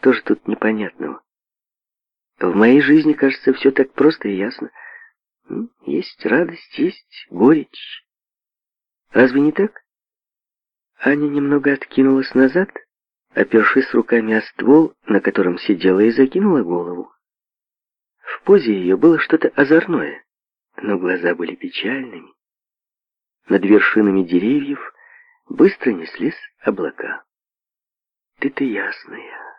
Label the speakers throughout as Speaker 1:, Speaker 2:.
Speaker 1: Что же тут непонятного? В моей жизни, кажется, все так просто и ясно. Есть радость, есть горечь. Разве не так? Аня немного откинулась назад, опершись руками о ствол, на котором сидела, и закинула голову. В позе ее было что-то озорное, но глаза были печальными. Над вершинами деревьев быстро неслись облака. «Ты-то ясная»,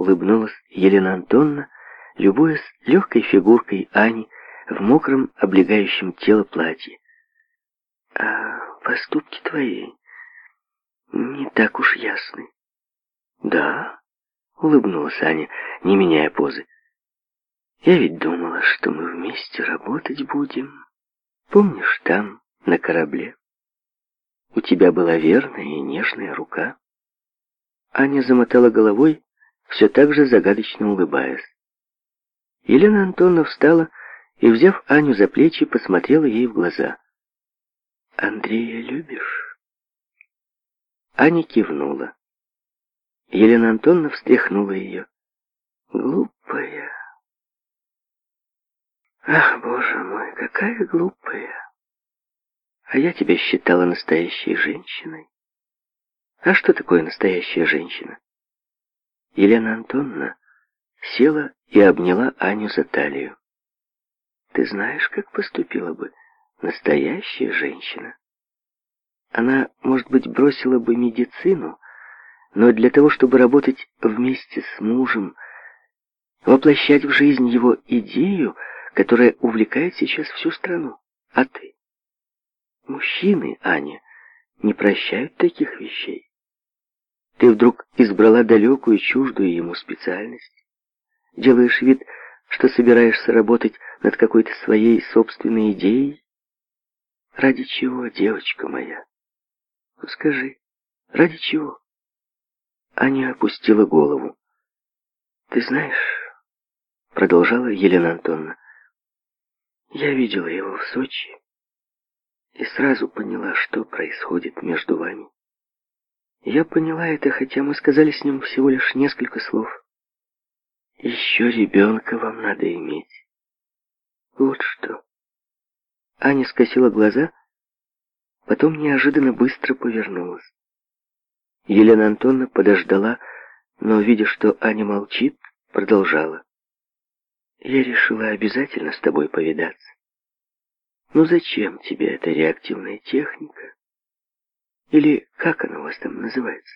Speaker 1: улыбнулась Елена Антонна, любуясь легкой фигуркой Ани в мокром, облегающем тело платье. «А поступки твои не так уж ясны». «Да?» — улыбнулась Аня, не меняя позы. «Я ведь думала, что мы вместе работать будем. Помнишь, там, на корабле?» У тебя была верная и нежная рука. Аня замотала головой, все так же загадочно улыбаясь. Елена Антоновна встала и, взяв Аню за плечи, посмотрела ей в глаза. «Андрея любишь?» Аня кивнула. Елена Антоновна встряхнула ее. «Глупая!» «Ах, боже мой, какая глупая! А я тебя считала настоящей женщиной. А что такое настоящая женщина?» Елена Антоновна села и обняла Аню за талию. «Ты знаешь, как поступила бы настоящая женщина? Она, может быть, бросила бы медицину, но для того, чтобы работать вместе с мужем, воплощать в жизнь его идею, которая увлекает сейчас всю страну. А ты? Мужчины, Аня, не прощают таких вещей. Ты вдруг избрала далекую, чуждую ему специальность. Делаешь вид, что собираешься работать над какой-то своей собственной идеей? Ради чего, девочка моя? Ну, скажи, ради чего? Аня опустила голову. Ты знаешь, продолжала Елена Антоновна, я видела его в Сочи и сразу поняла, что происходит между вами. Я поняла это, хотя мы сказали с ним всего лишь несколько слов. Еще ребенка вам надо иметь. Вот что. Аня скосила глаза, потом неожиданно быстро повернулась. Елена Антоновна подождала, но, видя, что Аня молчит, продолжала. «Я решила обязательно с тобой повидаться. Но зачем тебе эта реактивная техника? Или как она у вас там называется?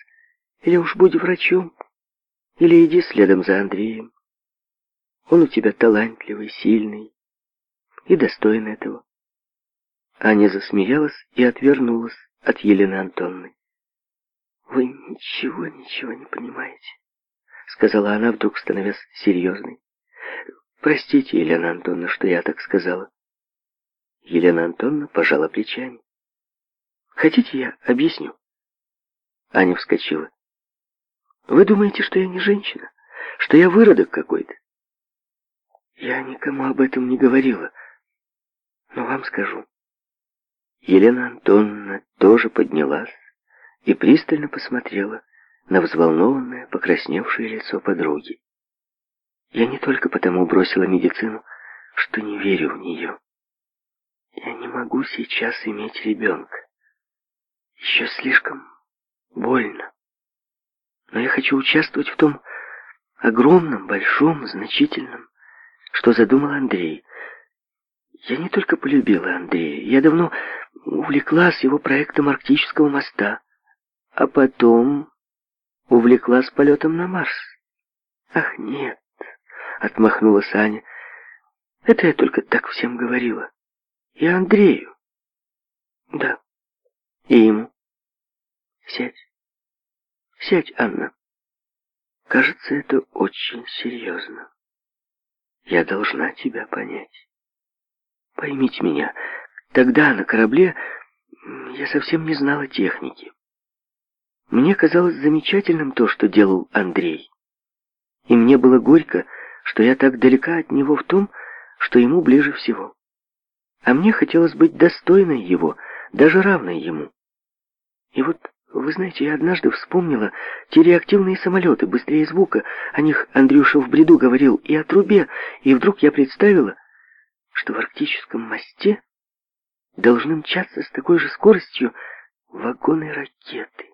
Speaker 1: Или уж будь врачом, или иди следом за Андреем. Он у тебя талантливый, сильный и достоин этого. Аня засмеялась и отвернулась от Елены Антонны. «Вы ничего, ничего не понимаете», — сказала она, вдруг становясь серьезной. «Простите, Елена Антонна, что я так сказала». Елена Антонна пожала плечами. Хотите, я объясню?» Аня вскочила. «Вы думаете, что я не женщина? Что я выродок какой-то?» «Я никому об этом не говорила, но вам скажу». Елена Антоновна тоже поднялась и пристально посмотрела на взволнованное, покрасневшее лицо подруги. «Я не только потому бросила медицину, что не верю в нее. Я не могу сейчас иметь ребенка. Еще слишком больно. Но я хочу участвовать в том огромном, большом, значительном, что задумал Андрей. Я не только полюбила Андрея, я давно увлеклась его проектом арктического моста, а потом увлеклась полетом на Марс. Ах, нет, отмахнулась Аня. Это я только так всем говорила. И Андрею. Да. И ему. Сядь. Сядь, Анна. Кажется, это очень серьезно. Я должна тебя понять. Поймите меня, тогда на корабле я совсем не знала техники. Мне казалось замечательным то, что делал Андрей. И мне было горько, что я так далека от него в том, что ему ближе всего. А мне хотелось быть достойной его, даже равной ему. И вот вы знаете, я однажды вспомнила те реактивные самолеты, быстрее звука. О них Андрюша в бреду говорил и о трубе. И вдруг я представила, что в арктическом мосте должны мчаться с такой же скоростью вагоны ракеты.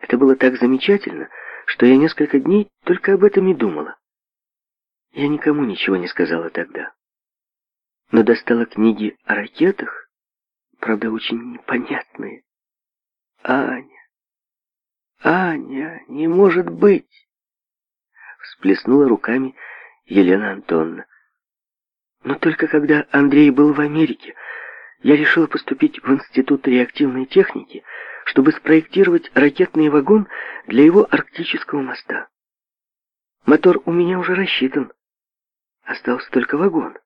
Speaker 1: Это было так замечательно, что я несколько дней только об этом и думала. Я никому ничего не сказала тогда. Но достала книги о ракетах, правда, очень непонятные. «Аня! Аня! Не может быть!» Всплеснула руками Елена Антоновна. Но только когда Андрей был в Америке, я решила поступить в Институт реактивной техники, чтобы спроектировать ракетный вагон для его арктического моста. Мотор у меня уже рассчитан. Остался только вагон.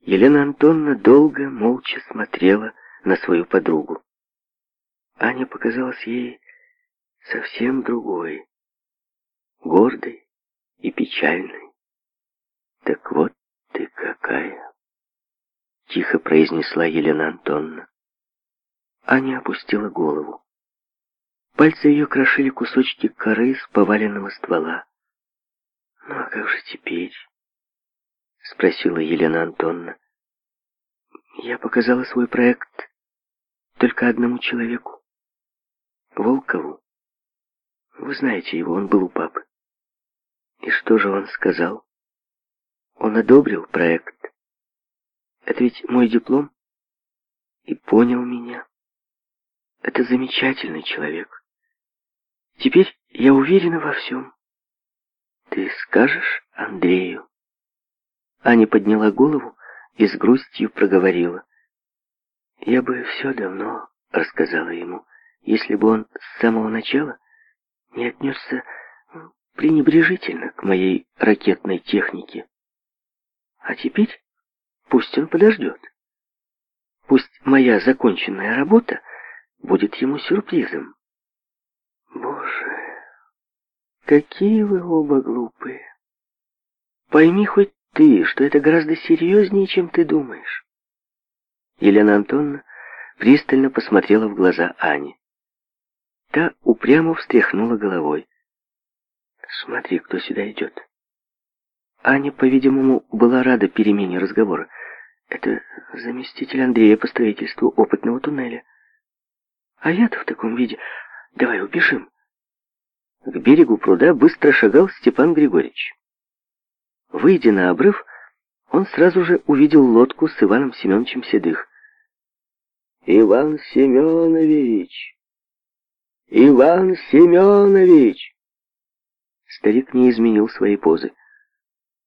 Speaker 1: Елена Антоновна долго, молча смотрела на свою подругу. Аня показалась ей совсем другой, гордой и печальной. «Так вот ты какая!» — тихо произнесла Елена Антонна. Аня опустила голову. Пальцы ее крошили кусочки коры с поваленного ствола. «Ну а как же теперь?» — спросила Елена Антонна. «Я показала свой проект только одному человеку. Волкову. Вы знаете его, он был у папы. И что же он сказал? Он одобрил проект. Это ведь мой диплом. И понял меня. Это замечательный человек. Теперь я уверена во всем. Ты скажешь Андрею? Аня подняла голову и с грустью проговорила. Я бы все давно рассказала ему если бы он с самого начала не отнесся пренебрежительно к моей ракетной технике. А теперь пусть он подождет. Пусть моя законченная работа будет ему сюрпризом. Боже, какие вы оба глупые. Пойми хоть ты, что это гораздо серьезнее, чем ты думаешь. Елена Антоновна пристально посмотрела в глаза Ани. Та упрямо встряхнула головой. «Смотри, кто сюда идет». Аня, по-видимому, была рада перемене разговора. «Это заместитель Андрея по строительству опытного туннеля. А я-то в таком виде. Давай убежим». К берегу пруда быстро шагал Степан Григорьевич. Выйдя на обрыв, он сразу же увидел лодку с Иваном Семеновичем Седых. «Иван Семенович!» «Иван Семенович!» Старик не изменил своей позы.